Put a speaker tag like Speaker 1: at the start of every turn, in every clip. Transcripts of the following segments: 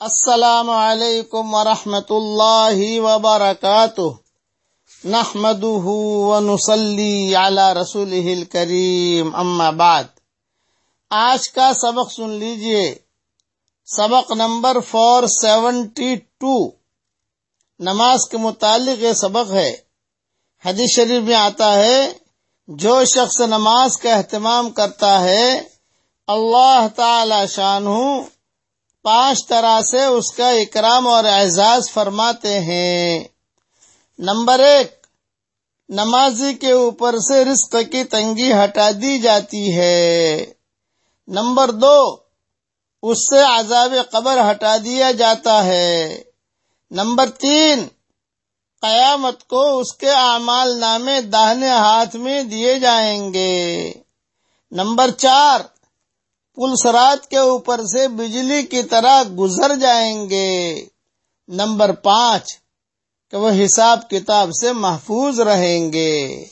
Speaker 1: السلام علیکم ورحمۃ اللہ وبرکاتہ۔ نحمده ونصلي على رسوله الكريم اما بعد۔ آج کا سبق سن لیجیے۔ سبق نمبر فور سیونٹی ٹو۔ نماز کے متعلق یہ سبق ہے۔ حدیث شریف میں آتا ہے، جو شخص نماز کا اہتمام کرتا ہے، اللہ تعالی شانہ پانچ طرح سے اس کا اکرام اور اعزاز فرماتے ہیں۔ نمبر ایک، نمازی کے اوپر سے رزق کی تنگی ہٹا دی جاتی ہے۔ نمبر دو، اس سے عذاب قبر ہٹا دیا جاتا ہے۔ نمبر تین، قیامت کو اس کے اعمال نامے داہنے ہاتھ میں دیے جائیں گے۔ نمبر چار پل سرات کے اوپر سے بجلی کی طرح گزر جائیں گے۔ نمبر پانچ، کہ وہ حساب کتاب سے محفوظ رہیں گے۔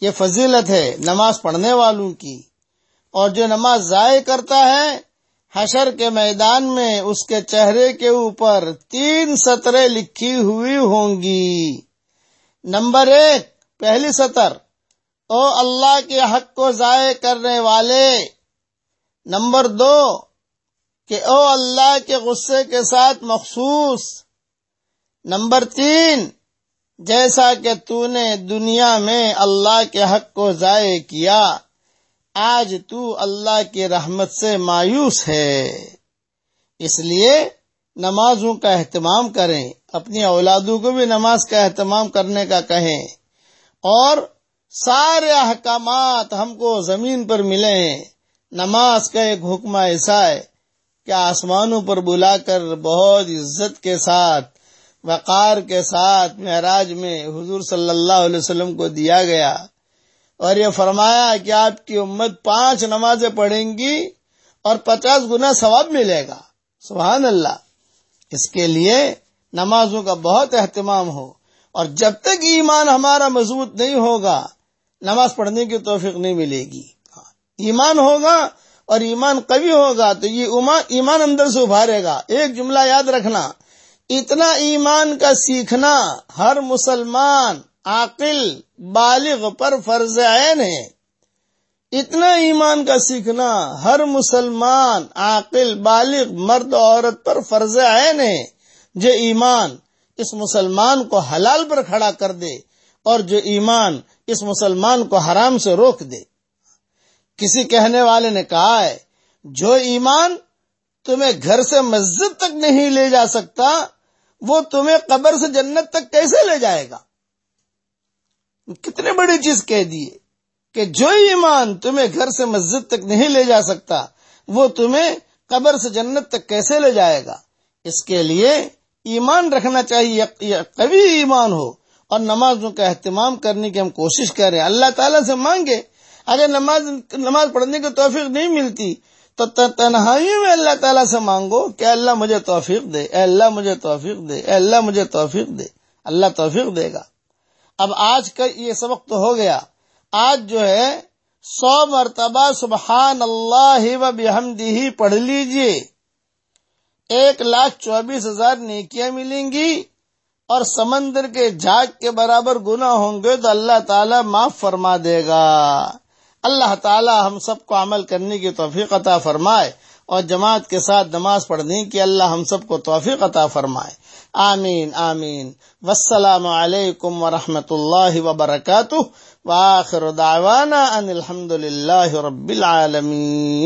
Speaker 1: یہ فضیلت ہے نماز پڑھنے والوں کی۔ اور جو نماز ضائع کرتا ہے، حشر کے میدان میں اس کے چہرے کے اوپر تین سطریں لکھی ہوئی ہوں گی۔ نمبر ایک، پہلی سطر، او اللہ کے حق کو ضائع کرنے والے نمبر دو، کہ او اللہ کے غصے کے ساتھ مخصوص۔ نمبر تین، جیسا کہ تو نے دنیا میں اللہ کے حق کو ضائع کیا، آج تو اللہ کی رحمت سے مایوس ہے۔ اس لیے نمازوں کا اہتمام کریں، اپنی اولادوں کو بھی نماز کا اہتمام کرنے کا کہیں۔ اور سارے احکامات ہم کو زمین پر ملیں نماز کا ایک حکم ایسا ہے کہ آسمانوں پر بلا کر بہت عزت کے ساتھ، وقار کے ساتھ معراج میں حضور صلی اللہ علیہ وسلم کو دیا گیا۔ اور یہ فرمایا کہ آپ کی امت پانچ نمازیں پڑھیں گی اور پچاس گنا ثواب ملے گا۔ سبحان اللہ۔ اس کے لیے نمازوں کا بہت اہتمام ہو۔ اور جب تک ایمان ہمارا مضبوط نہیں ہوگا، نماز پڑھنے کی توفیق نہیں ملے گی۔ ایمان ہوگا اور ایمان قوی ہوگا تو یہ ایمان اندر سے ابھارے گا۔ ایک جملہ یاد رکھنا۔ اتنا ایمان کا سیکھنا ہر مسلمان عاقل بالغ پر فرض عین ہے۔ اتنا ایمان کا سیکھنا ہر مسلمان عاقل بالغ مرد عورت پر فرض عین ہے۔ جو ایمان اس مسلمان کو حلال پر کھڑا کر دے اور جو ایمان اس مسلمان کو حرام سے روک دے۔ کسی کہنے والے نے کہا ہے، جو ایمان تمہیں گھر سے مسجد تک نہیں لے جا سکتا، وہ تمہیں قبر سے جنت تک کیسے لے جائے گا؟ کتنے بڑی چیز کہہ دیے کہ جو ایمان تمہیں گھر سے مسجد تک نہیں لے جا سکتا، وہ تمہیں قبر سے جنت تک کیسے لے جائے گا؟ اس کے لیے ایمان رکھنا چاہیے کبھی ایمان ہو اور نمازوں کا اہتمام کرنے کی ہم کوشش کریں۔ اللہ تعالیٰ سے مانگے اگر نماز نماز پڑھنے کی توفیق نہیں ملتی، تو تنہائی میں اللہ تعالیٰ سے مانگو کہ اللہ مجھے توفیق دے، اے اللہ مجھے توفیق دے، اے اللہ مجھے توفیق دے، اللہ توفیق دے گا۔ اب آج کا یہ سبق تو ہو گیا۔ آج جو ہے، سو مرتبہ سبحان اللہ و بحمدہ پڑھ لیجیے۔ ایک لاکھ چوبیس ہزار نیکیاں ملیں گی اور سمندر کے جھاگ کے برابر گنا ہوں گے تو اللہ تعالیٰ معاف فرما دے گا۔ اللہ تعالی ہم سب کو عمل کرنے کی توفیق عطا فرمائے اور جماعت کے ساتھ نماز پڑھنے کی اللہ ہم سب کو توفیق عطا فرمائے۔ آمین آمین۔ والسلام علیکم ورحمۃ اللہ وبرکاتہ۔ وآخر دعوانا ان الحمد للہ رب العالمین۔